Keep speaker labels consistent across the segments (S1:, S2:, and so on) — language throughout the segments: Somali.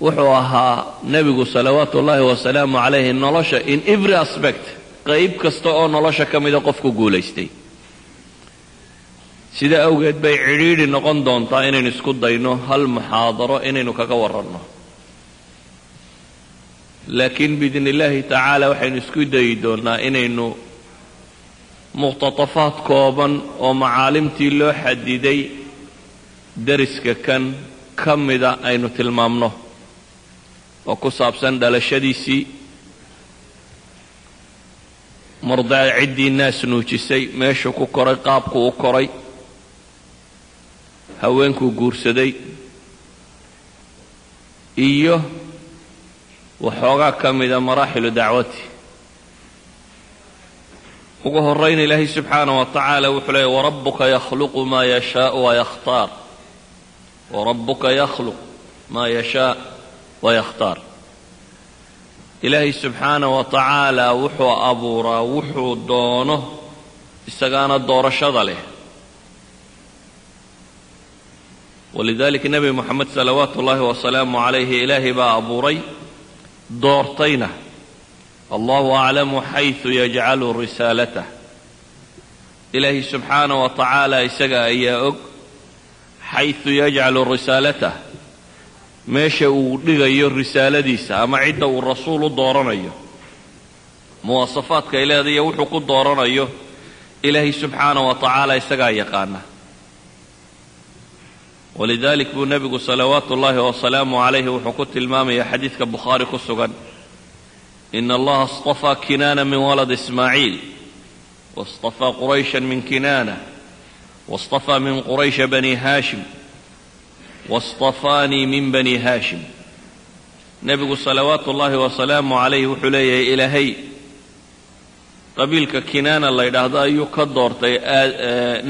S1: wuxuu ahaa nebigu salawaatu ullaahi wasalaamu calayhi nolosha in every aspect qayb kasta oo nolosha ka mida qofku guulaystay. Sida awgeed bay cidhiidhi noqon doontaa inaynu isku dayno hal muxaadaro inaynu kaga warranno. Laakiin biidni illaahi tacaala waxaynu isku dayi doonnaa inaynu muqhtatafaad kooban oo macaalimtii loo xadiday deriska kan ka mida aynu tilmaamno oo ku saabsan dhalashadiisii murdaa ciddii naas nuujisay meeshuu ku koray qaabku u koray haweenkuu guursaday iyo waxoogaa ka mida maraaxilu dacwati. Ugu horrayn ilaahay subxaanaه wa tacaala wuxuu leeyay warabuka yakhluqu maa yashaau wayakhtaar warabuka yakhluq maa yashaa wayakhtaar ilaahay subxaanaه wa tacaala wuxuu abuuraa wuxuu doono isagaana doorashada leh walidalika nebi moxamed salawaatu ullaahi wasalaamu calayhi ilaahay baa abuuray doortayna allahu aclamu xaysu yajcalu risaalatah ilaahay subxaanaه wa tacaala isaga ayaa og xaysu yajcalu risaalatah meesha uu dhigayo risaaladiisa ama cidda uu rasuul u dooranayo. Muwaasafaadka ay iyo wuxuu ku dooranayo ilaahay subxaana wa tacaala isagaa yaqaana. Walidalik buu nebigu salawaatu ullaahi wasalaamu calayhi wuxuu ku tilmaamaya xadiidka bukhaari ku sugan. In allaha istafaa kinaana min walad ismaaciil waistafaa qurayshan min kinaana waistafaa min quraysha bani haashim wastafaanii min bani haashim nebigu salawaatu ullaahi wasalaamu calayhi wuxuu leeyahay ilaahay qabiilka kinaana la ydhaahdo ayuu ka doortay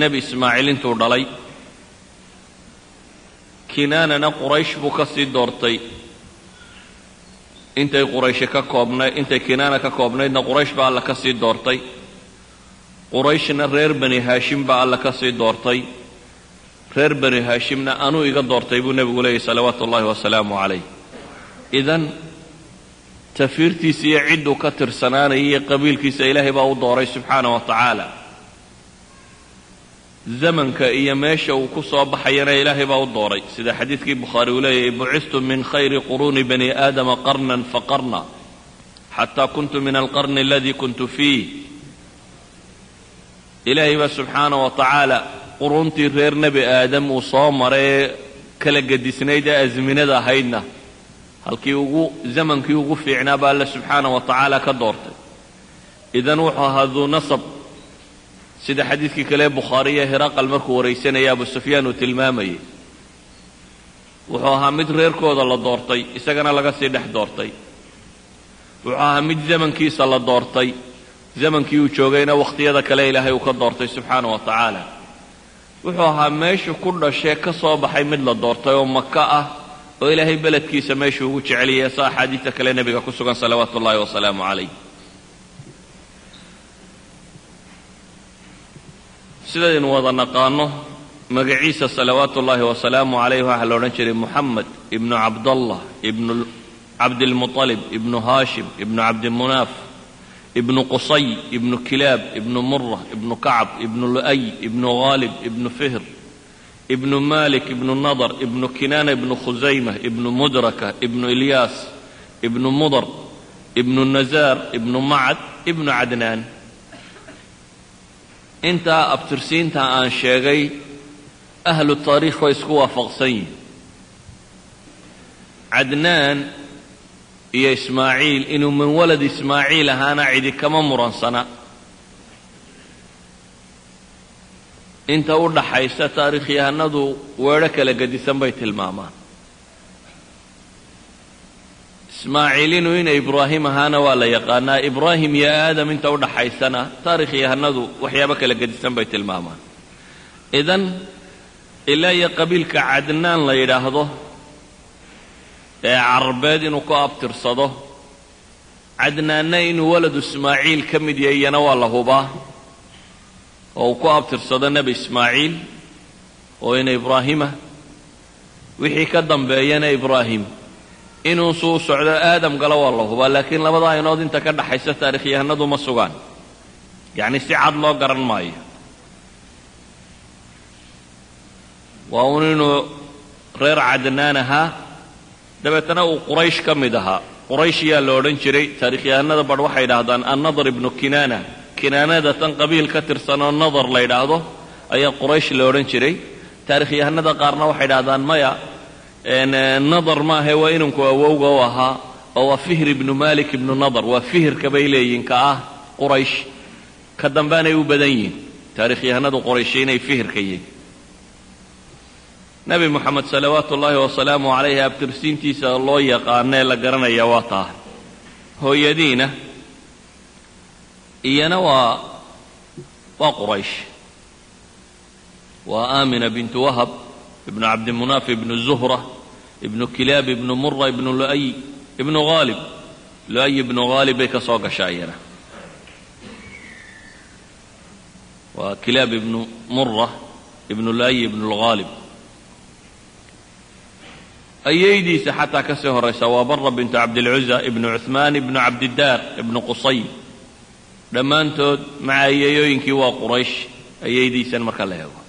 S1: nebi ismaaciil intuu dhalay. Kinaanana quraysh buu ka sii doortay. Intay qurayshe ka koobnay intay kinaana ka koobnaydna quraysh baa alla ka sii doortay. Qurayshna reer bani haashim baa alla ka sii doortay reer bani haashimna anuu iga doortay buu nebigu leeyahy salawaatu ullaahi wasalaamu calayh. Idan tafiirtiisa iyo cidduu ka tirsanaanaya iyo qabiilkiisa ilaahay baa u dooray subxaana wa tacaala. Zamanka iyo meesha uu ku soo baxayana ilaahay baa u dooray. Sida xadiidkii bukhaari uu leeyahay bucistu min khayri quruuni bani aadama qarnan faqarna xataa kuntu min alqarni aladii kuntu fiih. Ilaahay baa subxaana wa tacaala quruntii reer nebi aadam uu soo maray ee kala gedisnayd ee asminada ahaydna halkii ugu zamankii ugu fiicnaa baa alle subxaana wa tacaala ka doortay. Idan wuxuu ahaa duu nasab sida xadiidkii kale bukhaariye hiraqal markuu waraysanaya abu sufyaan uu tilmaamayay wuxuu ahaa mid reerkooda la doortay isagana laga sii dhex doortay. Wuxuu ahaa mid zamankiisa la doortay zamankii uu joogayna wakhtiyada kale ilaahay uu ka doortay subxaana wa tacaala wuxuu ahaa meeshu ku dhashee ka soo baxay mid la doortay oo maka ah oo ilaahay beledkiisa meeshuu ugu jeceliyay sa axaadiidta kale nebiga ku sugan salawaatu ullaahi wasalaamu calayh. Sidaynu wada naqaano magaciisa salawaatu ullaahi wasalaamu calayh waxaa la odhan jiray moxamed ibnu cabdallah ibnu cabdilmuطalib ibnu haashim ibnu cabdimunaaf ibnu qusay ibnu kilaab ibnu mura ibnu kacb ibnu lu'ay ibnu haalib ibnu fihr ibnu malik ibnu nadar ibnu kinaana ibnu khusayma ibnu mudraka ibnu ilyaas ibnu mudar ibnu nazaar ibnu macad ibnu cadnaan. Intaa abtirsiinta aan sheegay ahlu taariikh way isku waafaqsan yihiin cadnaan iyo ismaaciil inuu min walad ismaaciil ahaana cidi kama muransana. Inta u dhaxaysa taariikhyahanadu weedho kala gedisan bay tilmaamaan. Ismaaciil inuu ina ibraahim ahaana waa la yaqaanaa. Ibraahim iyo aadam inta u dhaxaysana taarikhyahanadu waxyaabo kala gedisan bay tilmaamaan. Idan ilaa iyo qabiilka cadnaan la yidhaahdo ee carbeed inuu ku abtirsado. Cadnaanna inuu waladu ismaaciil ka mid yahay iyana waa la hubaa. Oo uu ku abtirsado nebi ismaaciil oo ina ibraahima. Wixii ka dambeeyana ibraahim. Inuu suu socdo aadam galo waa la hubaa laakiin labada aynood inta ka dhaxaysa taarikhyahanadu ma sugaan. Yacni si cad loo garan maayo. Waa un inuu reer cadnaan ahaa dabeetana uu quraysh ka mid ahaa. Quraysh yaa la odhan jiray taarikhyahanada badh waxay yidhaahdaan annadar ibnu kinaana. Kinaanada tan qabiil ka tirsan oo nadar la yidhaahdo ayaa quraysh la odhan jiray. Taarikhyahanada qaarna waxay yidhahdaan maya nadar maahe waa inanku awowga u ahaa oo waa fihr ibnu malik ibnu nadar waa fihirka bay leeyihiin ka ah quraysh. Ka dambeanay u badan yihiin taarikhyahanadu qurayshi inay fihirka yihiin nebi moxamed salawaatu ullaahi wasalaamu calayhi abtirsiintiisa loo yaqaanee la garanaya waa taa. Hooyadiina iyana waa waa quraysh. Waa aamina bintu wahab ibnu cabdimunaaf ibnu zuhra ibnu kilaab ibnu mura ibnu lu'ay ibnu haalib lu'ay ibnu haalib bay ka soo gashaa iyana. Waa kilaab ibnu mura ibnu lu'ay ibnu lghaalib ayaydiisa xataa ka sii horaysa waa bara bintu cabdilcuza ibnu cuhmaan ibnu cabdidaar ibnu qusay. Dhammaantood maca ayayooyinkii waa quraysh ayaydiisan marka la eego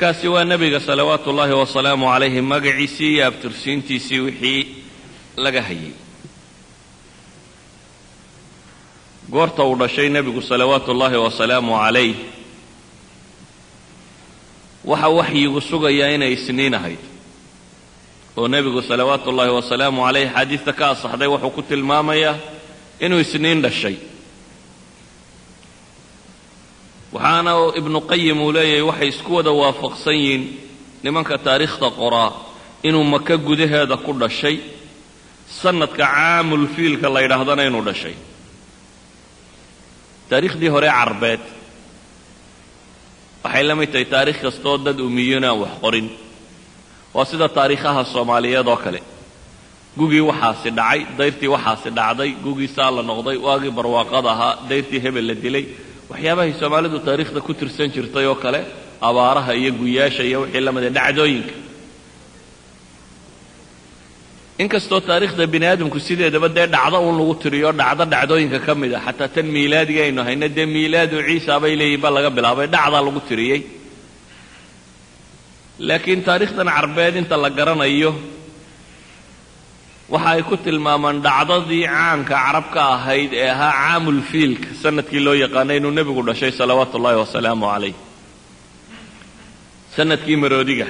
S1: kaasi waa nebiga salawaatu ullaahi wasalaamu calayhi magaciisii iyo abtirsiintiisii wixii laga hayay. Goorta uu dhashay nebigu salawaatu ullaahi wasalaamu calayh waxa waxyigu sugayaa inay isniin ahayd. Oo nebigu salawaatu ullaahi wasalaamu calayh xaadiista ka asaxday wuxuu ku tilmaamayaa inuu isniin dhashay. Waxaana ibnu qayim uu leeyahay waxay isku wada waafaqsan yihiin nimanka taariikhda qoraa inuu maka gudaheeda ku dhashay. Sanadka caamulfiilka la ydhaahdana inuu dhashay. Taariikhdii hore carbeed waxay la mid tahay taarikh kastoo dad umiyin aan wax qorin. Waa sida taariikhaha soomaaliyeed oo kale. Gugii waxaasi dhacay dayrtii waxaasi dhacday gugii saa la noqday waagii barwaaqada ahaa dayrtii hebel la dilay. Waxyaabahay soomaalidu taariikhda ku tirsan jirtay oo kale abaaraha iyo guyaasha iyo wixii la mida dhacdooyinka inkastoo taariikhda bini aadamku sideedaba dee dhacdo un lagu tiriyo dhacdo dhacdooyinka ka mid a xataa tan miilaadiga aynu hayno dee miilaadu ciisa bay leeyihiin ba laga bilaabay dhacdaa lagu tiriyey. Laakiin taariikhdan carbeed inta la garanayo waxa ay ku tilmaamaan dhacdadii caanka carab ka ahayd ee ahaa caamulfiilka sannadkii loo yaqaanay inuu nebigu dhashay salawaatu ullaahi wasalaamu calayh. Sanadkii maroodiga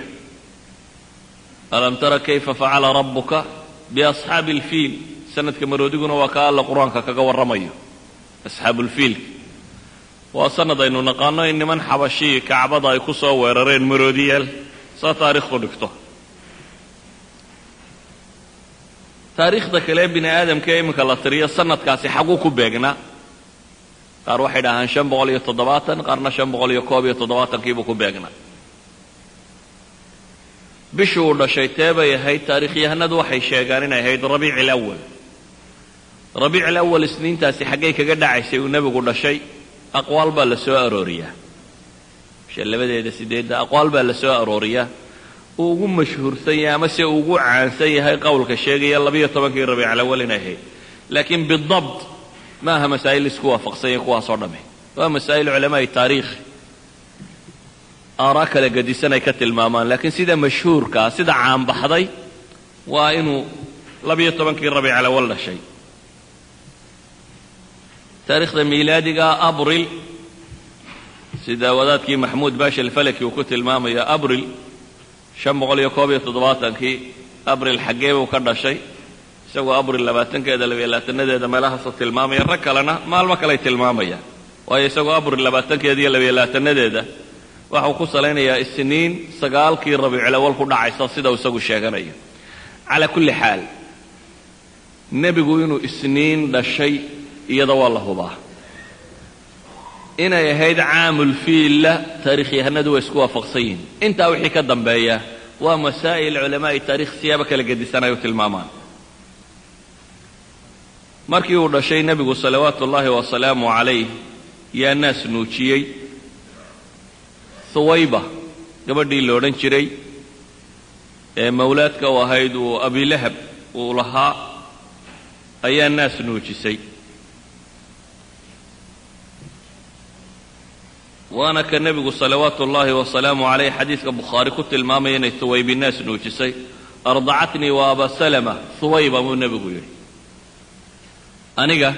S1: alam tara kayfa facala rabbuka biasxaabi alfiil sanadka maroodiguna waa ka alla qur'aanka kaga warramayo. Asxaabulfiilka waa sanad aynu naqaano in niman xabashii kacbada ay ku soo weerareen maroodiyaal. Saa taariikhdu dhigto. Taariikhda kale bini aadamka ee iminka la tiriyo sanadkaasi xaguu ku beegnaa qaar waxay dhahaan shan boqol iyo toddobaatan qaarna shan boqol iyo koob iyo toddobaatankiibuu ku beegnaa bishii uu dhashay tee bay ahayd taarikhyahanadu waxay sheegaan inay ahayd rabiici alawal rabiici alawal isniintaasi xaggay kaga dhacaysay uu nebigu dhashay aqwaal baa la soo arooriyaa. Bisha labadeeda sideedda aqwaal baa la soo arooriyaa. Uu ugu mashhuursan yahay ama se uu ugu caansan yahay qowlka sheegaya labiyo tobankii rabiic alawal inay ahayd. Laakiin bidabt ma aha masaa'il isku waafaqsan kuwaasoo dhamme waa masaa'il culamaai taariikh aaraa kala gadisan ay ka tilmaamaan laakiin sida mashhuurkaa sida caanbaxday waa inuu labiyo tobankii rabiic alawal dhashay. Taariikhda miilaadiga abril sida wadaadkii maxmuud baasha alfalaki uu ku tilmaamayo abril shan boqol iyo koob iyo toddobaatankii abril xaggee buu ka dhashay. Isagoo abril labaatankeeda labiyo labaatanadeeda meelahaasoo tilmaamaya rag kalena maalmo kaley tilmaamayaan. Waayo isagoo abril labaatankeeda iyo labiyo labaatanadeeda waxau ku salaynayaa isniin sagaalkii rabiiculawal ku dhacaysa sida uu isagu sheeganayo calaa kulli xaal nebigu inuu isniin dhashay iyada waa la hubaa. Inay ahayd caamulfiilla taarikhyahanadu way isku waafaqsan yihiin intaa wixii ka dambeeya waa masaa'il culamaa'i taarikh siyaabo kala gedisan ay u tilmaamaan. Markii uu dhashay nebigu salawaatu ullaahi wasalaamu calayh yaa naas nuujiyey huwayba gabadhii la odhan jiray ee mawlaadka u ahayd uu abilahab uu lahaa ayaa naas nuujisay. Waana ka nebigu salawaatu ullaahi wasalaamu calayh xadiidka bukhaari ku tilmaamaya inay huwaybi naas nuujisay. Ardacatnii wa aba salama huwayba buu nebigu yidhi. Aniga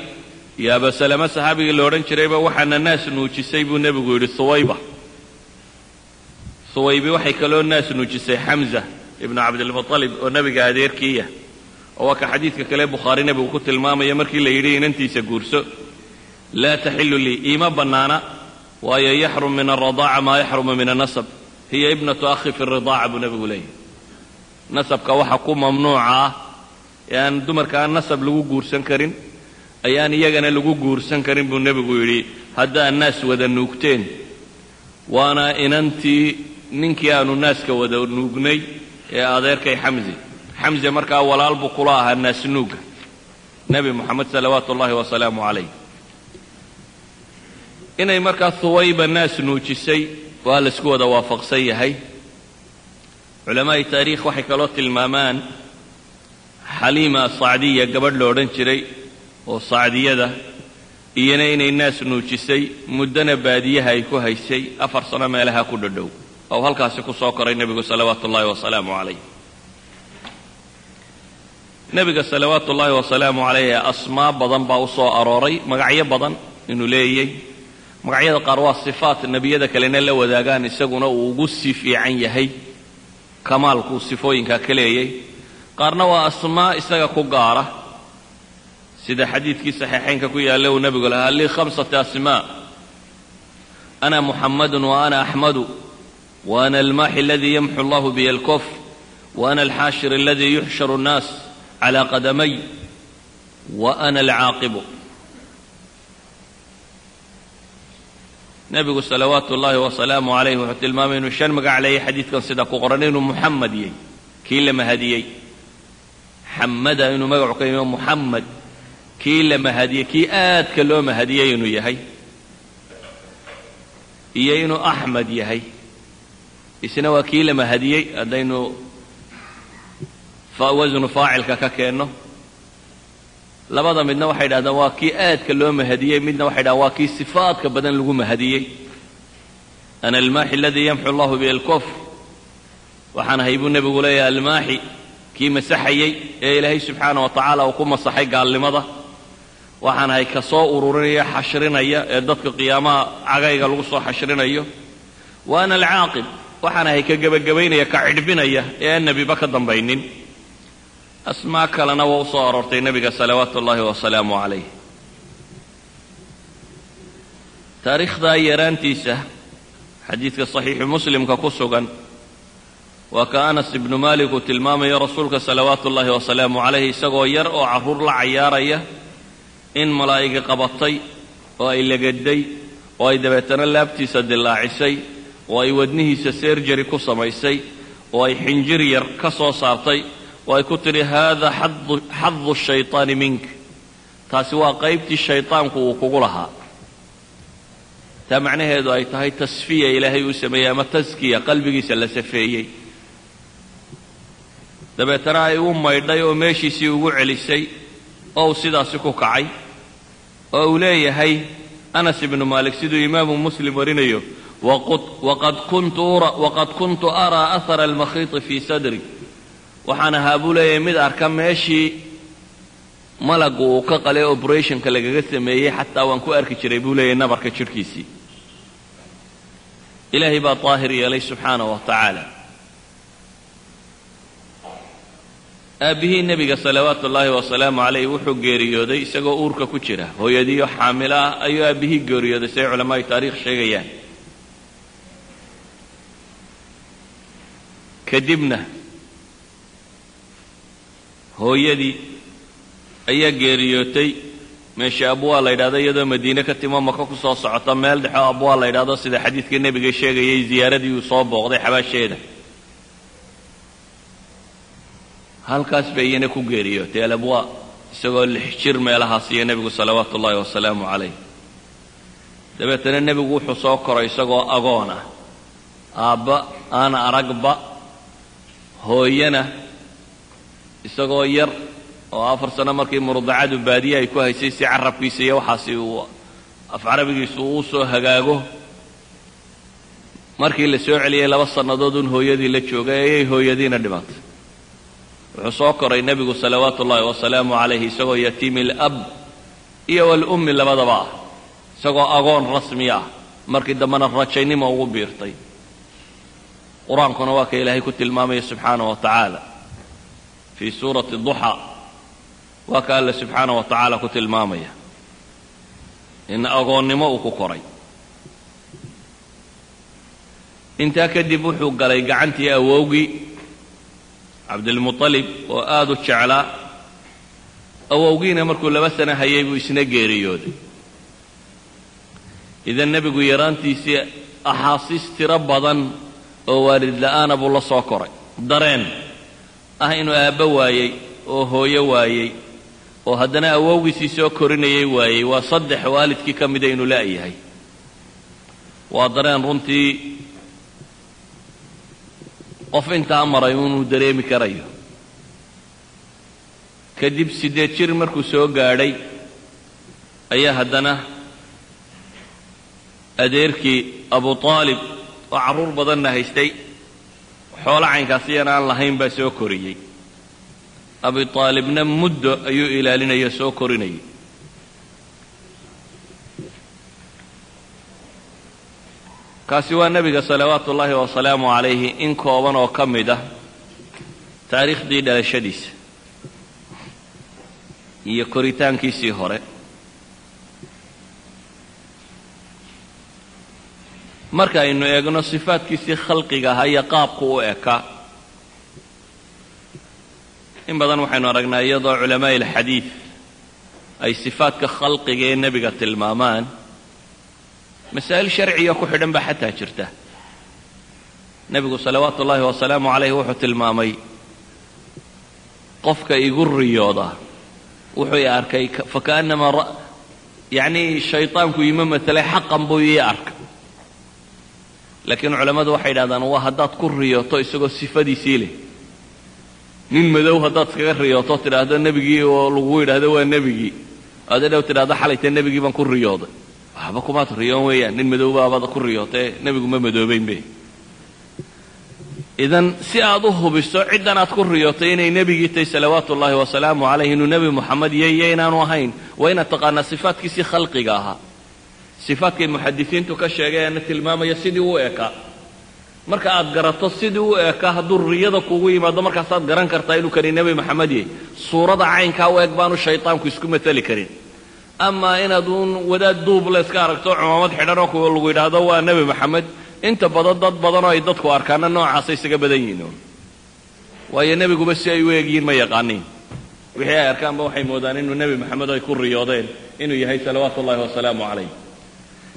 S1: iyo aba salama saxaabigii la odhan jirayba waxaana naas nuujisay buu nebigu yidhi huwayba huwaybi waxay kaloo naas nuujisay xamza ibnu cabdilmuطalib oo nebiga adeerkiiya. Oo waa ka xadiidka kale bukhaari nebigu ku tilmaamaya markii la yidhi inantiisa guurso. Laa taxilu lii iima bannaana waayo yaxrum min alradaaca maa yaxrumu min annasab. Hiya ibnatu akhi fi ridaaca buu nebigu leeyahy nasabka waxa ku mamnuuca ah ee aan dumarka aan nasab lagu guursan karin ayaan iyagana lagu guursan karin buu nebigu yidhi haddaad naas wada nuugteen. Waana inantii ninkii aanu naaska wada nuugnay ee adeerkay xamsi xamse markaa walaal buu kula ahaa naasnuuga nebi moxamed salawaatu ullahi wasalaamu calayh. Inay markaa huwayba naas nuujisay waa la isku wada waafaqsan yahay. Culamaa'i taariikh waxay kaloo tilmaamaan xaliima sacdiya gabadh lo odhan jiray oo sacdiyada iyana inay naas nuujisay muddana baadiyaha ay ku haysay afar sano meelaha ku dhadhow oo halkaasi ku soo koray nebigu salawaatu ullahi wasalaamu calayh. Nebiga salawaatu ullaahi wasalaamu calayh asmaa badan baa u soo arooray magacyo badan inuu leeyay. Magacyada qaar waa sifaat nebiyada kalena la wadaagaan isaguna uu ugu sii fiican yahay kamaalkuu sifooyinkaa ka leeyay. Qaarna waa asmaa isaga ku gaara. Sida xadiidkii saxiixaynka ku yaalla uu nebigu lahaa lii khamsati asmaa. Ana muxamadun wa ana axmadu aladii yamxu allahu biya alkofr wa ana alxaashir aladii yuxsharu annaas calaa qadamay wa ana alcaaqibu nebigu salawaatu ullaahi wasalaamu calayh wuxuu tilmaamay inuu shan magac leeyay xadiidkan sida ku qoran inuu muxamed yahy kii la mahadiyey xamada inuu magacu ka yimi muxamed kii la mahadiyey kii aadka loo mahadiyey inuu yahay iyo inuu axmed yahay isna waa kii la mahadiyey haddaynu wasnu faacilka ka keenno. Labada midna waxay yidhahdaan waa kii aadka loo mahadiyey. Midna waxay dhahan waa kii sifaadka badan lagu mahadiyey. Ana almaaxi aladii yamxu allahu bihi alkofr waxaan ahay buu nebigu leeyahay almaaxi kii masaxayey ee ilaahay subxaana wa tacaala uu ku masaxay gaalnimada. Waxaan ahay ka soo ururinaya xashrinaya ee dadka qiyaamaha cagayga lagu soo xashrinayo. Wa ana alcaaqib waxaan ahay ka gebagabaynaya ka cidhbinaya ee aan nebiba ka dambaynin. Asmaa kalena waa u soo aroortay nebiga salawaatu ullaahi wasalaamu calayh. Taariikhdaa yaraantiisa xadiidka saxiixu muslimka ku sugan waa ka anas ibnu maalik uu tilmaamayo rasuulka salawaatu ullaahi wasalaamu calayh isagoo yar oo carruur la cayaaraya in malaa'igi qabatay oo ay legaday oo ay dabeetana laabtiisa dillaacisay oo ay wadnihiisa seerjari ku samaysay oo ay xinjir yar ka soo saartay oo ay ku tidhi haada xadu shayطaani mink. Taasi waa qaybtii shayطaanku uu kugu lahaa. Taa macnaheedu ay tahay tasfiya ilaahay uu sameeyey ama taskiya qalbigiisa la safeeyey. Dabeetana ay u maydhay oo meeshiisii ugu celisay oo uu sidaasi ku kacay oo uu leeyahay anas ibnu maalik siduu imaamu muslim warinayo waqad kuntu araa ahara almakhiiti fii sadri waxaan ahaa buu leeyahay mid arka meeshii malagu uu ka qalay operationka lagaga sameeyey xataa waan ku arki jiray buu leeyahay nabarka jidhkiisii ilaahay baa daahir yeelay subxaana wa tacaala aabbihii nebiga salawaatu ullaahi wasalaamu calayh wuxuu geeriyooday isagoo uurka ku jira hooyadiiyo xaamilo ah ayuu aabbihii geeriyooday siday culamaai taariikh sheegayaan kadibna hooyadii ayaa geeriyootay. Meesha abwaa la yidhahdo iyadoo madiine ka timo maka ku soo socota meel dhexoo abwaa la yidhahdo sida xadiidka nebiga sheegayay ziyaaradii uu soo booqday xabaasheeda. Halkaas bay iyana ku geeriyootay alabwaa isagoo lix jir meelahaas iyo nebigu salawaatu ullaahi wasalaamu calayh. Dabeetana nebigu wuxuu soo koray isagoo agoon ah. Aabba aan aragba hooyana isagoo yar oo afar sano markii murdacadu baadiye ay ku haysay si carabkiisa iyo waxaasi uu af carabigiisu uu soo hagaago. Markii la soo celiyey laba sannadood un hooyadii la joogay ayay hooyadiina dhimatay wuxuu soo koray nebigu salawaatu ullaahi wasalaamu calayhi isagoo yatiimi alab iyo walummi labadaba ah isagoo agoon rasmi ah. Markii dambena rajaynimo ugu biirtay qur'aankuna waa ka ilaahay ku tilmaamaya subxaana wa tacaala. Fii suurati duxa waa ka alle subxaana wa tacaala ku tilmaamaya. In agoonnimo uu ku koray. Intaa kadib wuxuu galay gacantii awowgii cabdilmuطalib oo aada u jeclaa. Awowgiina markuu laba sano hayay buu isna geeriyooday. Idan nebigu yaraantiisii axaasiis tiro badan oo waalid la'aana buu la soo koray. Dareen ah inuu aabbo waayey oo hooyo waayey oo haddana awowgiisii soo korinayay waayey waa saddex waalidkii ka mida inuu la'yahay waa dareen runtii qof intaa maray inuu dareemi karayo. Kadib siddeed jir markuu soo gaadhay ayaa haddana adeerkii abu aalib oo carruur badanna haystay. Xoolo caynkaasiyana aan lahayn baa soo koriyey. Abi aalibna muddo ayuu ilaalinaya soo korinayay kaasi waa nebiga salawaatu ullaahi wasalaamu calayhi in kooban oo ka mid ah taariikhdii dhalashadiisa iyo koritaankiisii hore marka aynu eegno sifaadkiisii khalqiga ahaa iyo qaabku u ekaa in badan waxaynu aragnaa iyadoo culamaa'i alxadiid ay sifaadka khalqiga ee nebiga tilmaamaan masaa'il sharciga ku xidhan baa xataa jirta. Nebigu salawaatu ullaahi wasalaamu calayh wuxuu tilmaamay qofka igu riyooda wuxuu i arkay fakaannamaa yacnii shayطaanku ima matelay xaqan buu ii arkay laakiin culammadu waxay yidhahdaan waa haddaad ku riyooto isagoo sifadiisii leh. Nin madow haddaad iskaga riyooto tidhaahdo nebigii oo lagu yidhaahdo waa nebigii. Aad dhow tidhahdo xalayta nebigii baan ku riyooday. Waxba kumaad riyoon weeyaan nin madowbaabaad ku riyootee nebigu ma madoobaynbe idan si aad u hubiso ciddan aad ku riyootay inay nebigii tahay salawaatu ullaahi wasalaamu calayh inuu nebi moxamed inaanu ahayn waa inaad taqaanaa sifaadkiisii khalqiga ahaa sifaadkay muxadisiintu ka sheegeena tilmaamaya sidii u ekaa marka aad garato sidii u ekaa hadduu riyada kugu yimaado markaasaad garan kartaa inuu kani nebi moxamed yahay. Suurada caynkaa u eg baanu shaytaanku isku mateli karin. Amaa inaad uun wadaad duubla iska aragto cumaamad xidhan oo kuwa lagu yidhaahdo waa nebi moxamed inta badan dad badanoo ay dadku arkaana noocaasay isaga badan yihiin waayo nebiguba si ay u eegyihiin ma yaqaaniin. Wixii ay arkaanba waxay moodaan inuu nebi moxamed ay ku riyoodeen inuu yahay salawaatu ullahi wasalaamu calayh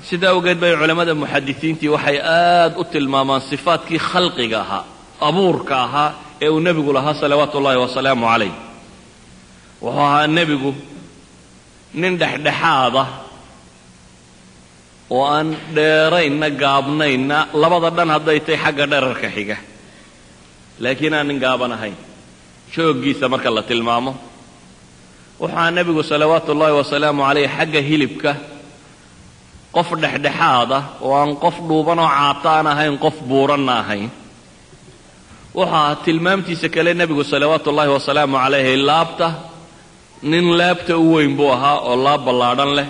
S1: sidaa awgeed bay culammada muxadisiintii waxay aad u tilmaamaan sifaadkii khalqiga ahaa abuurka ahaa ee uu nebigu lahaa salawaatu ullaahi wasalaamu calayh. Wuxuu ahaa nebigu nin dhexdhexaada oo aan dheeraynna gaabnaynna labada dhan hadday tahay xagga dherarka xiga. Laakiin aan nin gaaban ahayn jooggiisa marka la tilmaamo. Waxaa nebigu salawaatu ullaahi wasalaamu calayh xagga hilibka qof dhexdhexaada oo aan qof dhuubanoo caata aan ahayn qof buuranna ahayn. Waxaa tilmaamtiisa kale nebigu salawaatu ullaahi wasalaamu calayhi laabta nin laabta u weyn buu ahaa oo laab ballaadhan leh.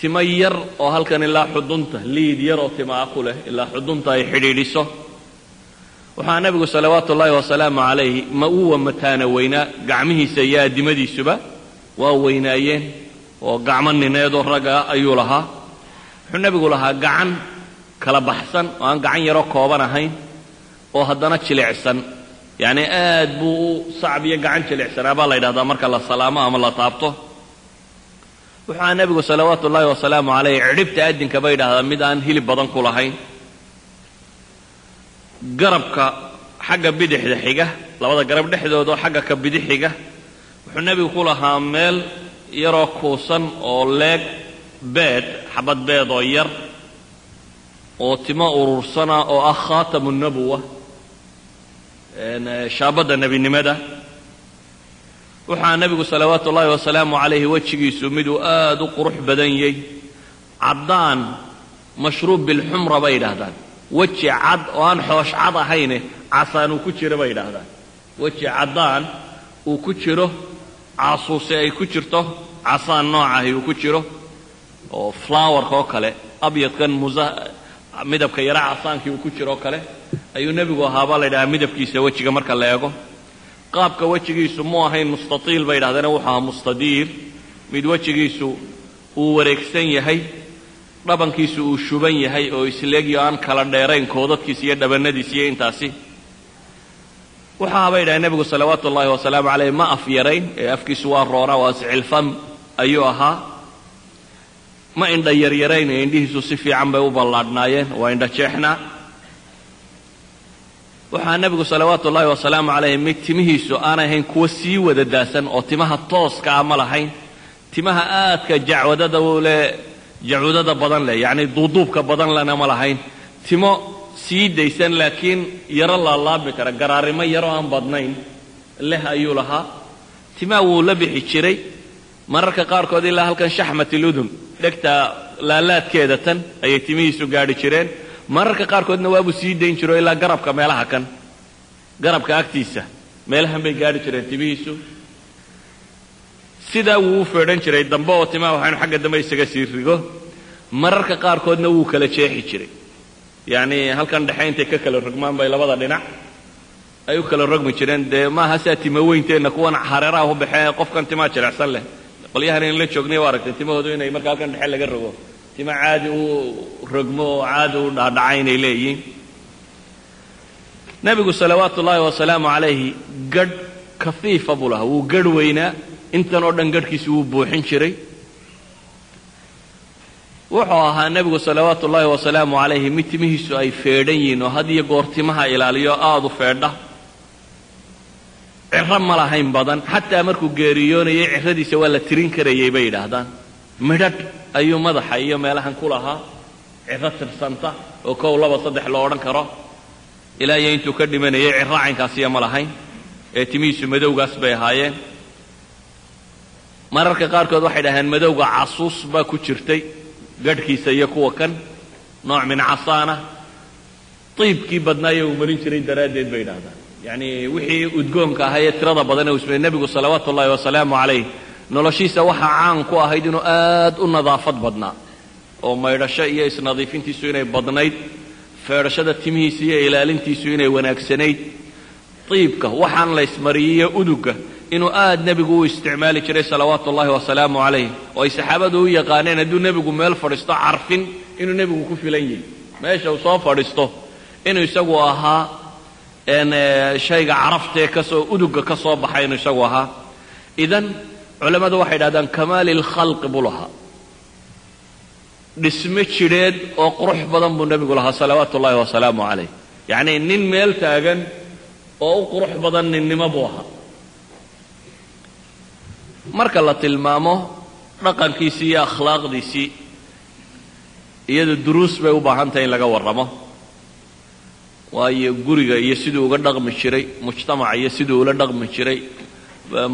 S1: Timo yar oo halkan ilaa xudunta liid yar oo timaa ku leh ilaa xudunta ay xidhiidhiso. Waxaa nebigu salawaatu ullaahi wasalaamu calayhi ma uwa mataana weynaa gacmihiisa iyo addimadiisuba waa weynaayeen oo gacmo nineedoo ragga ayuu lahaa wuxuu nebigu lahaa gacan kala baxsan oo aan gacan yaroo kooban ahayn oo haddana jilicsan. Yacni aad buu u sacbiyo gacan jilicsanaa baa la yidhahdaa marka la salaamo ama la taabto. Wuxua nebigu salawaatu ullaahi wasalaamu calayh cidhibta addinka bay yidhahdaa mid aan hilib badan ku lahayn. Garabka xagga bidixda xiga labada garab dhexdooda oo xagga ka bidixiga wuxuu nebigu ku lahaa meel yaroo kuusan oo leeg beed xabad beed oo yar oo timo urursana oo ah khaatamu nabuwa shaabadda nebinimada. Waxaa nebigu salawaatu ullaahi wasalaamu calayhi wejigiisu miduu aad u qurux badan yay. Caddaan mashruub bilxumra bay yidhaahdaan. Weji cad oo aan xoosh cad ahayne casaan uu ku jiro bay yidhaahdaan. Weji caddaan uu ku jiro caasuuse ay ku jirto casaan noocahi uu ku jiro oo flowerka oo kale abyadkan midabka yara casaankii uu ku jiro oo kale ayuu nebigu ahaabaa la ydhahaa midabkiisa wejiga marka la eego. Qaabka wejigiisu mu ahayn mustatiil bay yidhahdeene wuxuu ahaa mustadiir mid wejigiisu uu wareegsan yahay dhabankiisu uu shuban yahay oo isleegyo aan kala dheerayn koodadkiisa iyo dhabannadiisa iyo intaasi. Waxaa bay dhahay nebigu salawaatu ullaahi wasalaamu caleyh ma af yarayn ee afkiisu waa roonaa waa sicilfam ayuu ahaa ma indha yaryarayn ee indhihiisu si fiican bay u ballaadhnaayeen waa indha jeexnaa waxaa nebigu salawaatu ullaahi wasalaamu calayh mid timihiisu aanay ahayn kuwa sii wada daasan oo timaha tooska ah ma lahayn. Timaha aadka jacwadada le jacwadada badan leh yacni duuduubka badan lena ma lahayn. Timo sii daysan laakiin yaro laalaabmi kara garaarimo yaro aan badnayn leh ayuu lahaa. Timaha wuu la bixi jiray. Mararka qaarkood ilaa halkan shaxmatiludun dhegta laalaadkeeda tan ayay timihiisu gaadhi jireen. Mararka qaarkoodna waabuu sii dayn jiro ilaa garabka meelaha kan. Garabka agtiisa meelahan bay gaadhi jireen timihiisu. Sidaa wuu u feedhan jiray dambe oo timaha waxaynu xagga dambe isaga sii rigo mararka qaarkoodna wuu kala jeexi jiray. Yacni halkan dhexe intay ka kala rogmaan bay labada dhinac ay u kala rogmi jireen. Dee maaha saa tima weynteenna kuwan hareeraha u baxee qofkan timaa jirecsan leh qolyahan in la joognay waa aragtay timahoodu inay marka halkan dhexe laga rogo. Tima caadi u rogmo oo caadi u dhaadhacay inay leeyihiin. Nebigu salawaatu ullaahi wasalaamu calayhi gadh kafiifa buu lahaa. Wuu gadh weynaa. Intan oo dhan gadhkiisi wuu buuxin jiray. Wuxuu ahaa nebigu salawaatu ullaahi wasalaamu calayhi mid timihiisu ay feedhan yihiin oo had iyo goor timaha ilaaliyo aada u feedha ciro ma lahayn badan. Xataa markuu geeriyoonayay ciradiisa waa la tirin karayay bay yidhaahdaan. Midhadh ayuu madaxa iyo meelahan ku lahaa. Ciro tirsanta oo kow laba saddex loo odhan karo. Ilaa iyo intuu ka dhimanayay ciro caynkaasiya ma lahayn. Ee timihiisu madowgaas bay ahaayeen. Mararka qaarkood waxay dhaheen madowga casuus baa ku jirtay gadhkiisa iyo kuwa kan. Nooc min casaana. Iibkii badnaaye uu marin jiray daraaddeed bay yidhahdaan yacni wixii udgoonka ahaa tirada badan uu ismay nebigu salawaatu ullaahi wasalaamu calayh noloshiisa waxaa caan ku ahayd inuu aad u nadaafad badnaa. Oo maydhasho iyo isnadiifintiisu inay badnayd feedhashada timihiisa iyo ilaalintiisu inay wanaagsanayd. Iibka waxaan la ysmariyiyo uduga inuu aad nebigu u isticmaali jiray salawaatu ullaahi wasalaamu calayh oo ay saxaabadu u yaqaaneen hadduu nebigu meel fadhiisto carfin inuu nebigu ku filan yahay. Meesha uu soo fadhiisto inuu isagu ahaa shayga caraftee ka soo uduga ka soo baxay inuu isagu ahaa. Idan culammadu waxay idhahdaan kamaali lkhalqi buu lahaa. Dhisme jidheed oo qurux badan buu nebigu lahaa salawaatu ullaahi wasalaamu calayh. Yacnii nin meel taagan oo u qurux badan ninnimo buu ahaa. Marka la tilmaamo dhaqankiisii iyo akhlaaqdiisii iyadu duruus bay u baahan tahay in laga warramo waayo guriga iyo siduu uga dhaqmi jiray mujtamaca iyo siduu ula dhaqmi jiray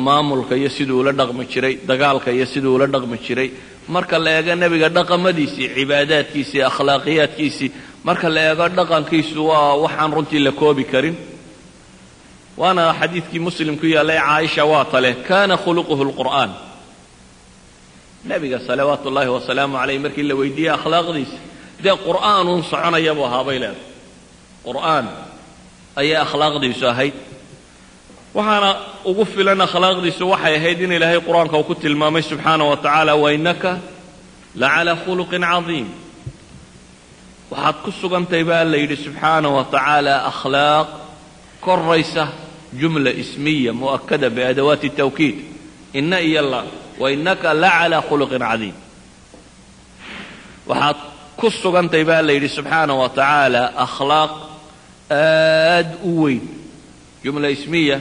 S1: maamulka iyo siduu ula dhaqmi jiray dagaalka iyo siduu ula dhaqmi jiray marka la eego nebiga dhaqamadiisii cibaadaadkiisii akhlaaqiyaadkiisii marka la eego dhaqankiisu waa waxaan runtii la koobi karin. Waana xadiidkii muslim ku yaallay caaisha waa tale kana khuluquhu lqur'aan nebiga salawaatu ullaahi wasalaamu calayh markii la weydiiyey akhlaaqdiisa dee qur'aanuun soconaya buu ahaa bay leedahay qur'aan ayay akhlaaqdiisu ahayd. Waxaana ugu filan akhlaaqdiisu waxay ahayd in ilaahay qur'aanka uu ku tilmaamay subxaana wa tacaala wainaka la calaa khuluqin cadiim. Waxaad ku sugantahay baa la yidhi subxaana wa tacaala akhlaaq koraysa jumla ismiya mu'akada biadawaati tawkiid. Ina iyo la wainaka la calaa khuluqin cadiim. Waxaad ku sugantahay baa la yidhi subxaana wa tacaala akhlaaq aad u weyn. Jumla ismiya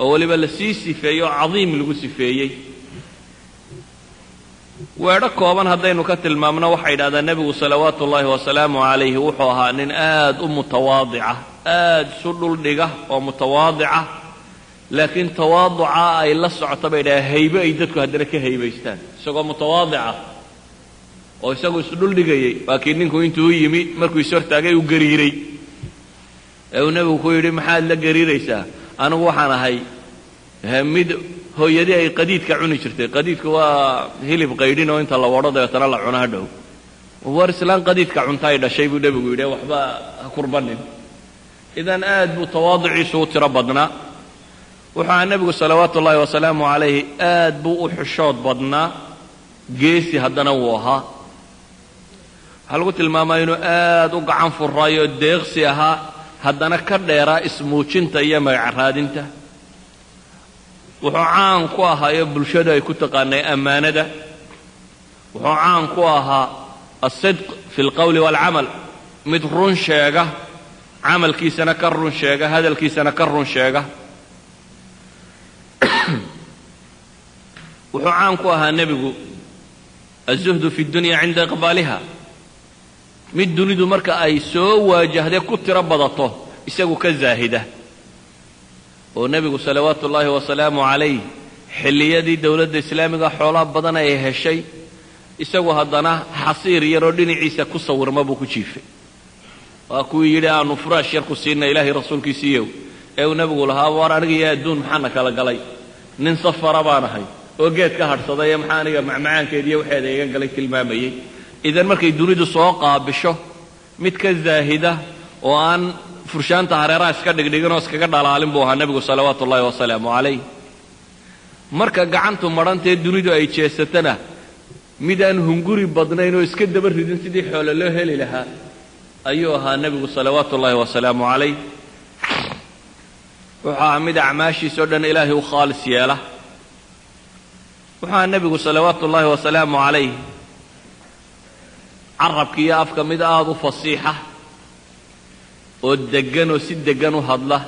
S1: oo weliba la sii sifeeyo oo cadiim lagu sifeeyey. Weedho kooban haddaynu ka tilmaamno waxay yidhahdaan nebigu salawaatu ullaahi wasalaamu calayhi wuxuu ahaa nin aad u mutawaadica aad isu dhuldhiga oo mutawaadica. Laakiin tawaaduca ay la socota bay dhaha haybe ay dadku haddana ka haybaystaan. Isagoo mutawaadica oo isagu isdhuldhigayay waa kii ninku intuu u yimi markuu is hortaagay uu gariiray ee uu nebigu ku yidhi maxaad la gariiraysaa? Anigu waxaan ahay mid hooyadii ay qadiidka cuni jirtay. Qadiidku waa hilib qaydhin oo inta la wadho la cuno hadhow war islaan qadiidka cunta ay dhashay buu nebigu yidhi. Waxba ha kurbanin. Idan aad buu tawaaduciisu u tiro badnaa. Wuxuu aha nebigu salawaatu ullaahi wasalaamu calayhi aad buu u xishood badnaa. Geesi haddana wuu ahaa. Waxaa lagu tilmaamaa inuu aad u gacan furaayo deeqsi ahaa haddana ka dheeraa ismuujinta iyo magac raadinta wuxuu caan ku ahaayo bulshadu ay ku taqaanay ammaanada. Wuxuu caan ku ahaa asidq fi alqowli waalcamal mid run sheega camalkiisana ka run sheega hadalkiisana ka run sheega. Wuxuu caan ku ahaa nebigu azuhdu fi dunya cinda iqbaaliha mid dunidu marka ay soo waajahday ku tiro badato isagu ka zaahida. Oo nebigu salawaatu ullaahi wasalaamu calayh xilliyadii dowladda islaamiga xoolaa badan ay heshay isagu haddana xasiir yaroo dhinaciisa ku sawirma buu ku jiifay. Waa kuwii yidhi aanu furaash yar ku siinna ilaahay rasuulkiisiiyow ee uu nebigu lahaa war aniga iyo adduun maxaana kala galay? Nin safara baan ahay oo geed ka hadhsaday ee maxaa aniga macmacaankeediiyo waxeeda iga galay tilmaamayey idan markay dunidu soo qaabisho mid ka zaahida oo aan furshaanta hareeraha iska dhigdhiginoo iskaga dhalaalin buu ahaa nebigu salawaatu ullaahi wasalaamu calayh. Marka gacantu madhantee dunidu ay jeesatana mid aan hunguri badnayn oo iska daba ridin sidii xoole loo heli lahaa ayuu ahaa nebigu salawaatu ullaahi wasalaamu calayh. Wuxuu ahaa mid acmaashiisao dhan ilaahay u khaalis yeela. Wuxuu ahaa nebigu salawaatu ullaahi wasalaamu calayh carabka iyo afka mid aada u fasiixa oo deggan oo si deggan u hadla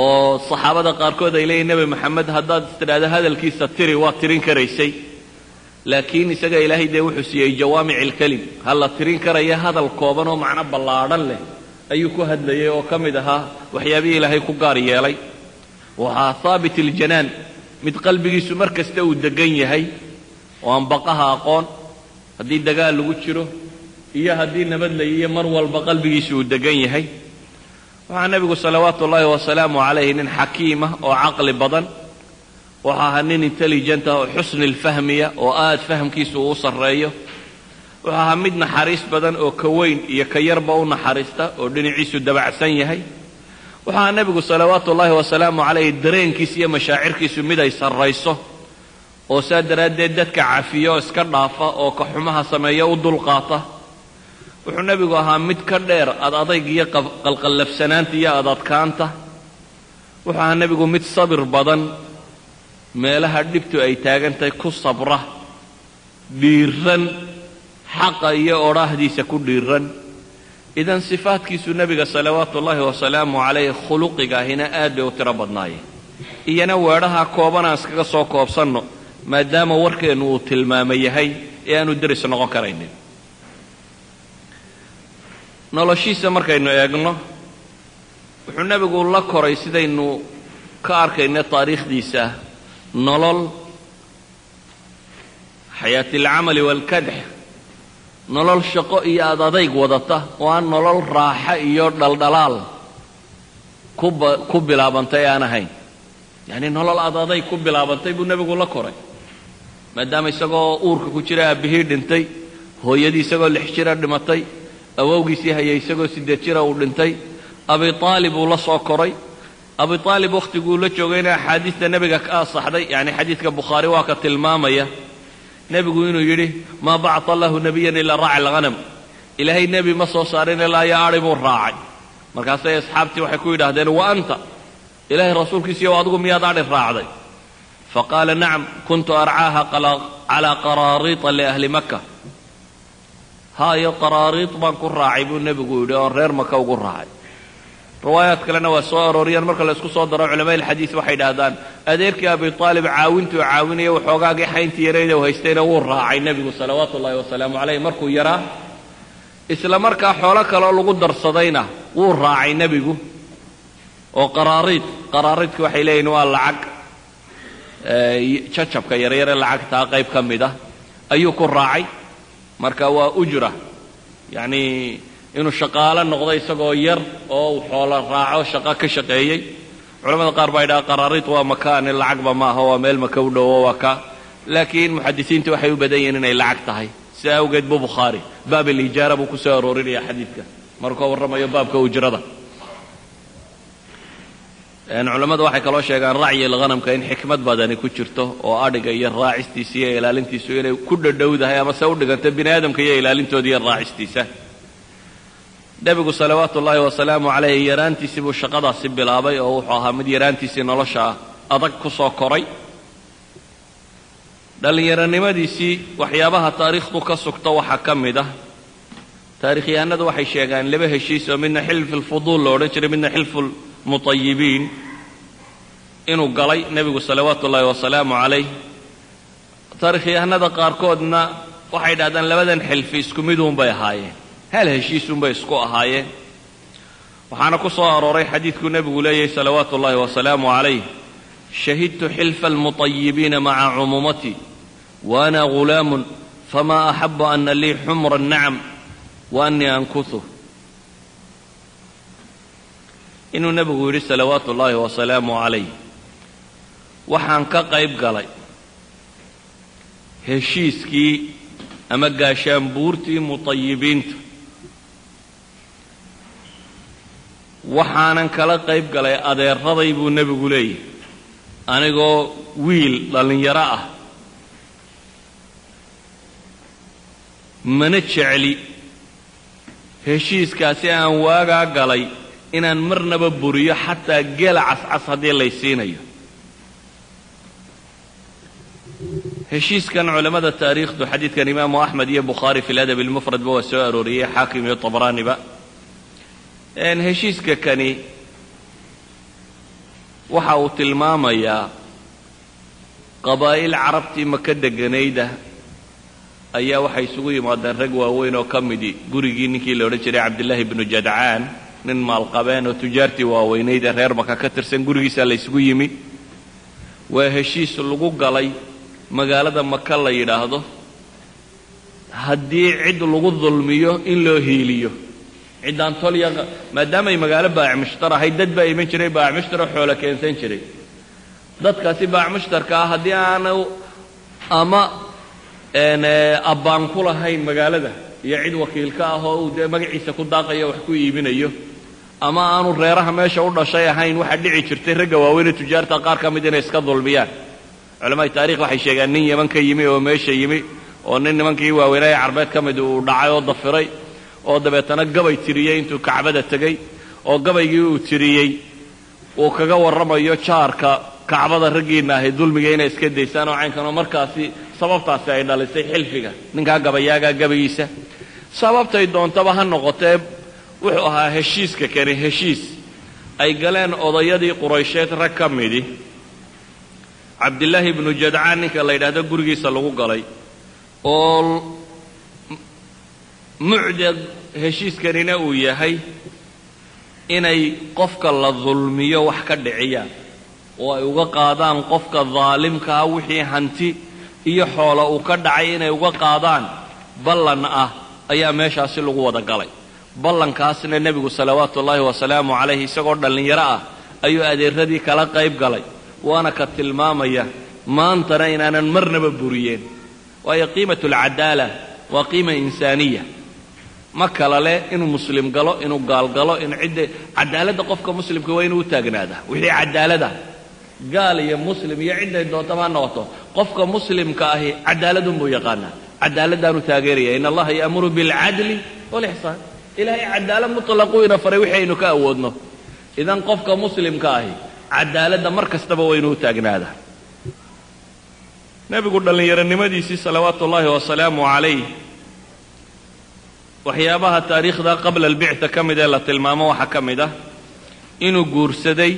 S1: oo saxaabada qaarkood ay leeyihiin nebi maxamed haddaad istidhaahdo hadalkiisa tiri waa tirin karaysay. Laakiin isaga ilaahay dee wuxuu siiyey jawaamic alkelim ha la tirin karaya hadal kooban oo macno ballaadhan leh ayuu ku hadlayay oo ka mid ahaa waxyaabihii ilaahay ku gaar yeelay. Waxaa haabit iljanaan mid qalbigiisu mar kasta uu deggan yahay oo aan baqaha aqoon haddii dagaal lagu jiro iyo haddii nabad la yiyo mar walba qalbigiisu uu deggan yahay. Waxaa nebigu salawaatu ullaahi wasalaamu calayhi nin xakiima oo caqli badan. Wuxuu ahaa nin intelligent ah oo xusni lfahmiya oo aad fahamkiisu uu sarreeyo. Wuxuu ahaa mid naxariis badan oo ka weyn iyo ka yarba u naxariista oo dhinaciisu dabacsan yahay. Wuxuu ahaa nebigu salawaatu ullaahi wasalaamu calayhi dareenkiisa iyo mashaacirkiisu mid ay sarrayso oo saa daraaddeed dadka cafiya oo iska dhaafa oo ka xumaha sameeya u dulqaata wuxuu nebigu ahaa mid ka dheer ad adayg iyo qalqallafsanaanta iyo adadkaanta wuxuu ahaa nebigu mid sabir badan meelaha dhibtu ay taagantahay ku sabra dhiiran xaqa iyo odhaahdiisa ku dhiiran idan sifaadkiisu nebiga salawaatu ullaahi wasalaamu calayh khuluqigaahina aad bay u tiro badnaayeen iyana weedhaha koobanaan iskaga soo koobsanno maadaama warkeennu uu tilmaamo yahay ee aanu deris noqon karaynin. Noloshiisa markaynu eegno wuxuu nebigu la koray sidaynu ka arkayno taariikhdiisa nolol xayaati alcamali waalkadx nolol shaqo iyo aad adayg wadata oo aan nolol raaxa iyo dhaldhalaal kuba ku bilaabantay aan ahayn. Yacni nolol aad adayg ku bilaabantay buu nebigu la koray maadaama isagoo uurka ku jira aabbihii dhintay hooyadii isagoo lix jira dhimatay awowgiisii hayay isagoo siddeed jira uu dhintay abi aalib uu la soo koray abi aalib wakhtiguu la joogayna axaadiista nebiga ka asaxday yacni xadiidka bukhaari waa ka tilmaamaya nebigu inuu yidhi maa bacata allahu nebiyan ilaa raaci alghanam. Ilaahay nebi ma soo saarin ilaa iyo adhi buu raacay. Markaasay asxaabtii waxay ku yidhahdeen wa anta? Ilaahay rasuulkiisiiyow adigu miyaad adhi raacday faqaala nacam kuntu arcaaha calaa qaraariita liahli maka haayo qaraariid baan ku raacay buu nebigu yidhi oon reer maka ugu raacay riwaayaad kalena waa soo arooriyaan marka la isku soo daro culamada alxadiis waxay idhahdaan adeerkii abi aalib caawintuu caawinaya waxoogaagii xayntii yarayda u haystayna wuu raacay nebigu salawaatu ullahi wasalaamu caleyh markuu yaraa isla markaa xoolo kaleo lagu darsadayna wuu raacay nebigu oo qaraariid qaraariidku waxay leeyihiin waa lacag jacabka yaryare lacagtaa qayb ka mid ah. Ayuu ku raacay. Marka waa ujra. Yacnii inuu shaqaalo noqdo isagoo yar oo uu xoolo raaco shaqo ka shaqeeyey. Culamada qaar baa yidhaha qaraariid waa makaani lacagba maaha waa meel maka u dhowo waa ka. Laakiin muxadisiintu waxay u badan yihiin inay lacag tahay. Sidaa awgeed bu bukhaari baab alijaara buu ku soo aroorinaya xadiidka. Markuu warramayo baabka ujrada culammadu waxay kaloo sheegaan racyi alghanamka in xikmad badani ku jirto oo adhiga iyo raacistiisa iyo ilaalintiisu inay ku dhadhowdahay ama se u dhiganta bini aadamka iyo ilaalintooda iyo raacistiisa. Nebigu salawaatu ullaahi wasalaamu calayh yaraantiisii buu shaqadaasi bilaabay oo wuxuu ahaa mid yaraantiisii nolosha adag ku soo koray. Dhallinyaronimadiisii waxyaabaha taariikhdu ka sugto waxaa ka mid ah taarikhyahanadu waxay sheegaan laba heshiis oo midna xilfi lfuduul lo odhan jiray midna xilfu lmutayibiin inuu galay nebigu salawaatu ullaahi wasalaamu calayh. Taarikhyahanada qaarkoodna waxay dhahdaan labadan xilfi isku miduunbay ahaayeen hal heshiisunbay isku ahaayeen. Waxaana ku soo arooray xadiidkuu nebigu leeyahay salawaatu ullaahi wasalaamu calayh shahidtu xilfa almutayibiina maca cumuumatii wa ana ghulaamun fama axabu ana lii xumra nacam wa annii ankuhu inuu nebigu yidhi salawaatu ullaahi wasalaamu calayh. Waxaan ka qayb galay heshiiskii ama gaashaanbuurtii mutayibiinta waxaanan kala qayb galay adeeraday buu nebigu leeyahy anigoo wiil dhallinyaro ah. Mana jecli heshiiskaasi aan waagaa galay inaan marnaba buriyo xataa geela cascas haddii lay siinayo. Heshiiskan culammada taariikhdu xadiidkan imaamu axmed iyo bukhaari fi ladab almufradba waa soo arooriyey xaakim iyo tabraaniba heshiiska kani waxa uu tilmaamayaa qabaa'il carabtii maka deganayda ayaa waxay isugu yimaadeen rag waaweyn oo ka midi gurigii ninkii la odhan jiray cabdillaahi bnu jadcaan nin maalqabeen oo tujaartii waaweynayd ee reer maka ka tirsan gurigiisaa la ysugu yimi. Waa heshiis lagu galay magaalada maka la yidhaahdo haddii cid lagu dulmiyo in loo hiiliyo. Ciddaan tolya maadaamay magaalo baac mushtar ahayd dad baa iman jiray baac mushtaro xoolo keensan jiray. Dadkaasi baac mushtarka ah haddii aanu ama abbaan ku lahayn magaalada iyo cid wakiilka ah oo uu dee magaciisa ku daaqayo wax ku iibinayo ama aanu reeraha meesha u dhashay ahayn waxaa dhici jirtay ragga waaweyne tujaarta qaar ka mid inay iska dulmiyaan. Culamada taarikh waxay sheegaan nin yeman ka yimi oo meesha yimi oo nin nimankii waaweynaaye carbeed ka mid uu dhacay oo dafiray oo dabeetana gabay tiriyey intuu kacbada tegey oo gabaygii uu tiriyey uu kaga warramayo jaarka kacbada raggiinna ahay dulmiga inay iska daysaan oo caynkanoo markaasi sababtaasi ay dhalisay xilfiga. Ninkaa gabayaagaa gabaygiisa. Sababtay doontaba ha noqotee wuxuu ahaa heshiiska kani heshiis. Ay galeen odayadii quraysheed rag ka midi. Cabdillaahi ibnu jadcaan ninka la yidhaahdo gurigiisa lagu galay oo mucdad heshiiskanina uu yahay inay qofka la dulmiyo wax ka dhiciyaan oo ay uga qaadaan qofka daalimkaa wixii hanti iyo xoolo uu ka dhacay inay uga qaadaan ballan ah ayaa meeshaasi lagu wada galay ballankaasna nebigu salawaatu ullaahi wasalaamu calayhi isagoo dhallinyaro ah ayuu adeeradii kala qayb galay. Waana ka tilmaamaya maantana inaanan marnaba buriyeen. Waayo qiimatu alcadaala waa qiima insaaniya. Ma kala leh inuu muslim galo inuu gaal galo in cidda cadaaladda qofka muslimka waa inuu u taagnaadaa wixii cadaalada gaal iyo muslim iyo cidday doontaba ha noqoto. Qofka muslimka ahi cadaaladunbuu yaqaanaa. Cadaaladdaanu taageeraya in allaha ya'muru bilcadli walixsaan ilaahay cadaalad mutlaquu ina faray wixii aynu ka awoodno. Idan qofka muslimka ahi cadaaladda mar kastaba waa inuu u taagnaadaa nebigu dhallinyaronimadiisii salawaatu ullaahi wasalaamu calayh waxyaabaha taariikhda qabla albicta ka mid ee la tilmaamo waxaa ka mid ah inuu guursaday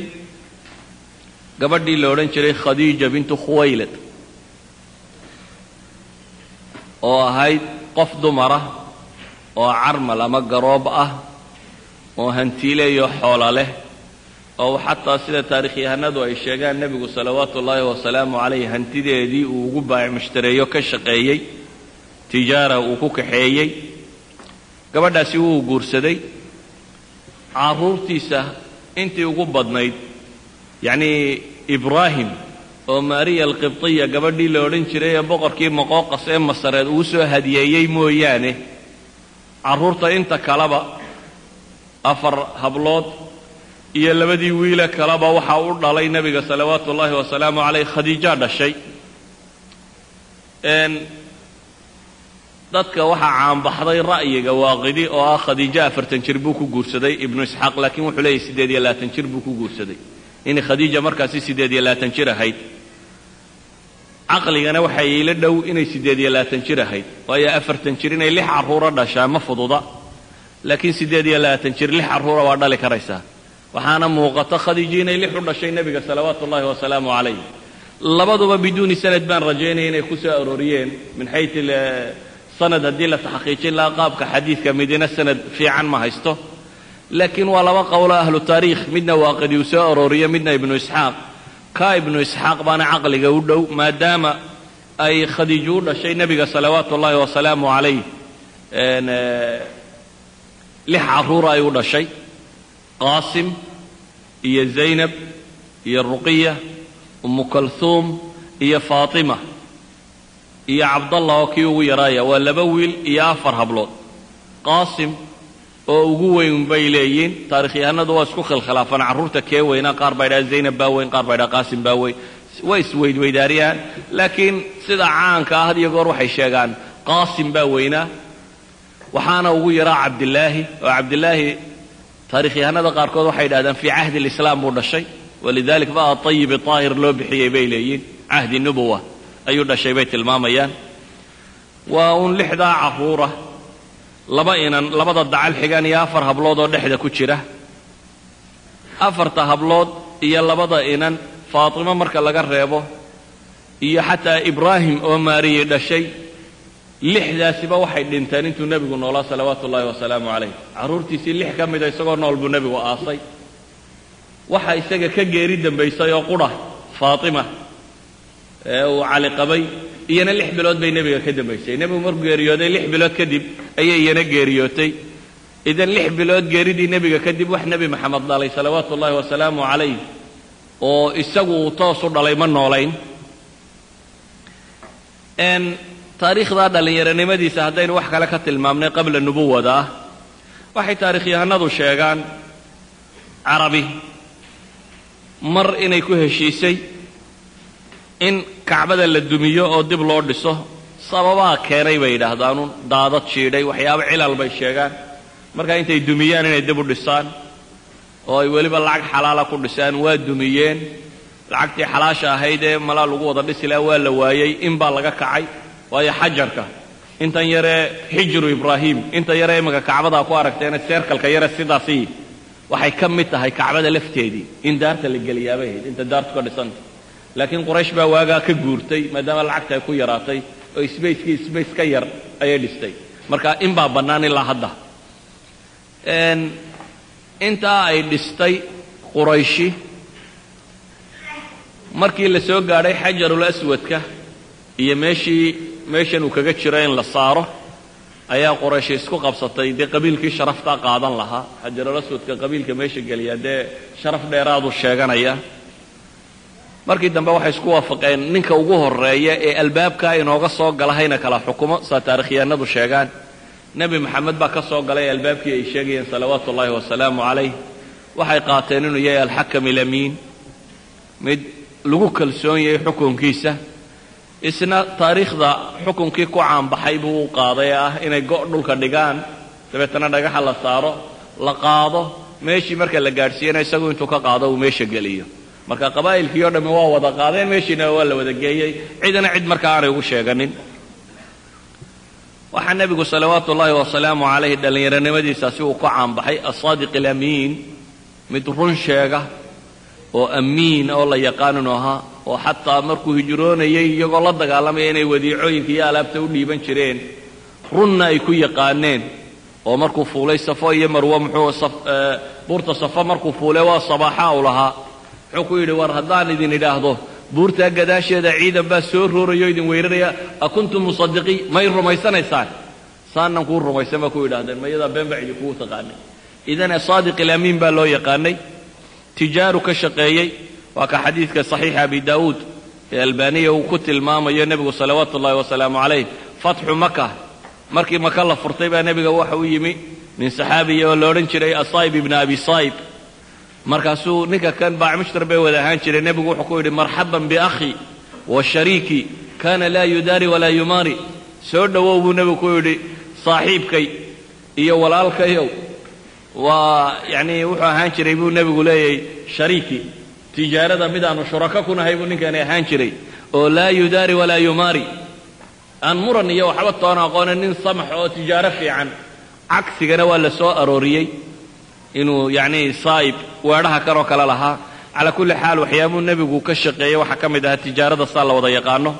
S1: gabadhii la odhan jiray khadiija bintu khuwaylad oo ahayd qof dumara oo carmal ama garoob ah oo hantiileeyo xoola leh oo xataa sida taarikhyahanadu ay sheegaan nebigu salawaatu ullaahi wasalaamu calayh hantideedii uu ugu baac mushtareeyo ka shaqeeyey tijaara uu ku kaxeeyey gabadhaasi wuu guursaday. Carruurtiisa intii ugu badnayd yacnii ibraahim oo maariya alqibtiya gabadhii la odhan jiray ee boqorkii maqooqas ee masareed uu soo hadiyeeyey mooyaane carruurta inta kaleba afar hablood iyo labadii wiile kaleba waxaa u dhalay nebiga salawaatu ullaahi wasalaamu calayh khadiija dhashay. Dadka waxaa caanbaxday ra'yiga waaqidi oo ah khadiijo afartan jir buu ku guursaday ibnu isxaaq laakiin wuxuu leeyahy siddeed iyo labaatan jir buu ku guursaday. Inay khadiija markaasi siddeed iyo labaatan jir ahayd caqligana waxaa iila dhow inay siddeed iyo labaatan jir ahayd. Waayo afartan jir inay lix carruura dhashaa ma fududa. Laakiin siddeed iyo labaatan jir lix carruura waa dhali karaysaa. Waxaana muuqata khadiijo inay lix u dhashay nebiga salawaatu ullaahi wasalaamu calayh. Labaduba biduuni sanad baan rajaynaya inay ku soo arooriyeen. Min xayu sanad haddii la taxqiijin lahaa qaabka xadiidka midina sanad fiican ma haysto. Laakiin waa laba qowlo ahlu taariikh. Midna waaqidi uu soo arooriyo midna ibnu isxaaq ka ibnu isxaaq baana caqliga u dhow maadaama ay khadiijo u dhashay nebiga salawaatu ullaahi wasalaamu calayh lix carruura ay u dhashay. Qaasim iyo zaynab iyo ruqiya umu kalhuum iyo faatima iyo cabdallah oo kii ugu yaraaya. Waa laba wiil iyo afar hablood. Qaasim oo ugu weyn bay leeyiin taarikhyahanadu waa isku khilkhilaafaan carruurta kee weynaa qaar baa ydhaha zaynab baa weyn qaar baa ydhaha qaasim baa weyn. Way isweydweydaariyaan laakiin sida caanka ah had iyo goor waxay sheegaan. Qaasim baa weynaa waxaana ugu yaraa cabdilaahi oo cabdilaahi taarikhyahanada qaarkood waxay yidhahdaan fii cahdi lislaam buu dhashay. Walidalik ba atayibi aahir loo bixiyey bay leeyiin cahdi nubuwa ayuu dhashay bay tilmaamayaan. Waa uun lixdaa carruura laba inan labada dacal xigan iyo afar hablood oo dhexda ku jira. Afarta hablood iyo labada inan faatimo marka laga reebo iyo xataa ibraahim oo maariyi dhashay lixdaasiba waxay dhinteen intuu nebigu noolaa salawaatu ullaahi wasalaamu calayh. Carruurtiisii lix ka mida isagoo nool buu nebigu aasay. Waxa isaga ka geeri dambaysay oo qudha faatima ee uu cali qabay iyana lix bilood bay nebiga ka dambaysay nebigu markuu geeriyooday lix bilood kadib ayay iyana geeriyootay. Idan lix bilood geeridii nebiga kadib wax nebi maxamed dhalay salawaatu ullaahi wasalaamu calayh oo isagu uu toosu dhalay ma noolayn. Taariikhdaa dhallinyaronimadiisa haddaynu wax kale ka tilmaamnay qabla nubuwada ah waxay taarikhyahanadu sheegaan carabi mar inay ku heshiisay in kacbada la dumiyo oo dib loo dhiso sababaa keenay bay yidhaahdaanun daadad jiidhay waxyaabo cilal bay sheegaan. Markaa intay dumiyaan inay dib u dhisaan oo ay weliba lacag xalaala ku dhisaan waa dumiyeen. Lacagtii xalaasha ahayd ee malaa lagu wada dhisi laha waa la waayey in baa laga kacay. Waayo xajarka intan yaree xijru ibraahim inta yaree imminka kacbadaa ku aragteena seerkalka yare sidaasi waxay ka mid tahay kacbada lafteedii in daarta la geliyaabay ahayd inta daartu ka dhisanta laakiin quraysh baa waagaa ka guurtay maadaama lacagta ay ku yaraatay oo sbacekii sbace ka yar ayay dhistay. Marka in baa bannaan ilaa hadda. Intaa ay dhistay qurayshi markii la soo gaadhay xajarul aswadka iyo meeshii meeshan uu kaga jiro in la saaro ayaa qorayshi isku qabsatay. Dee qabiilkii sharaftaa qaadan lahaa. Xajarul aswadka qabiilka meesha geliya dee sharaf dheeraaduu sheeganaya markii dambe waxay isku waafaqeen ninka ugu horreeya ee albaabkaa inooga soo gala hayna kala xukumo saa taarikhyahanadu sheegaan. Nebi maxamed baa ka soo galay albaabkii ay sheegayeen salawaatu ullaahi wasalaamu calayh. Waxay qaateen inuu yahay alxakam ilamiin. Mid lagu kalsoon yahay xukunkiisa. Isna taariikhda xukunkii ku caanbaxay buu u qaaday ah inay go' dhulka dhigaan. Dabeetana dhagaxa la saaro la qaado. Meeshii marka la gaadhsiiyana isagu intuu ka qaado uu meesha geliyo marka qabaa'ilkii o dhammi waa wada qaadeen meeshiina waa la wada geeyey. Cidana cid markaa aanay ugu sheeganin. Waxaa nebigu salawaatu ullaahi wasalaamu calayhi dhallinyaronimadiisaasi uu ku caanbaxay asaadiq alamiin. Mid run sheega oo amiin oo la yaqaan inuu ahaa oo xataa markuu hijroonayay iyagoo la dagaalamaya inay wadiicooyinka iyo alaabta u dhiiban jireen runna ay ku yaqaaneen oo markuu fuulay safo iyo marwo muxuu buurta safo markuu fuulay waa sabaaxa u lahaa wuxuu ku yidhi war haddaan idin idhaahdo buurtaa gadaasheeda ciidan baa soo roorayo idin weeraraya a kuntum musadiqiin may rumaysanaysaan? Saanan kuu rumaysan baa ku yidhahdeen ma iyadaa been baa idin taqaanay. Idan saadiq ilamiin baa loo yaqaanay tijaaru ka shaqeeyey waa ka xadiidka saxiixa abi daa'uud ee albaniya uu ku tilmaamayo nebigu salawaatu ullahi wasalaamu calayh fatxu maka markii maka la furtay baa nebiga waxa u yimi nin saxaabiya oo la odhan jiray asaa'ib ibna abi saa'ib markaasuu ninka kan baacmushtar bay wada ahaan jiray nebigu wuxuu ku yidhi marxaban biakhi wa shariiki kana laa yudaari walaa yumaari. Soo dhowow buu nebigu ku yidhi saaxiibkay iyo walaalkayow. Waa yacnii wuxuu ahaan jiray buu nebigu leeyahay shariiki tijaarada midaanu shurako ku nahay buu ninkani ahaan jiray oo laa yudaari walaa yumaari. Aan muran iyo waxba toona aqoonin nin samax oo tijaaro fiican cagsigana waa la soo arooriyey inuu yacnii saa'ib weedhaha kanoo kale lahaa. Calaa kulli xaal waxyaabuu nebigu ka shaqeeyey. Waxaa ka mid ahaa tijaarada saa la wada yaqaano.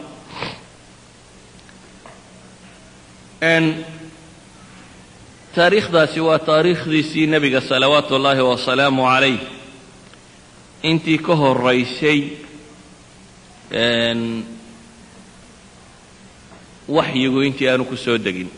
S1: Taariikhdaasi waa taariikhdiisii nebiga salawaatu ullaahi wasalaamu calayh. Intii ka horaysay waxyigu intii aanu ku soo degin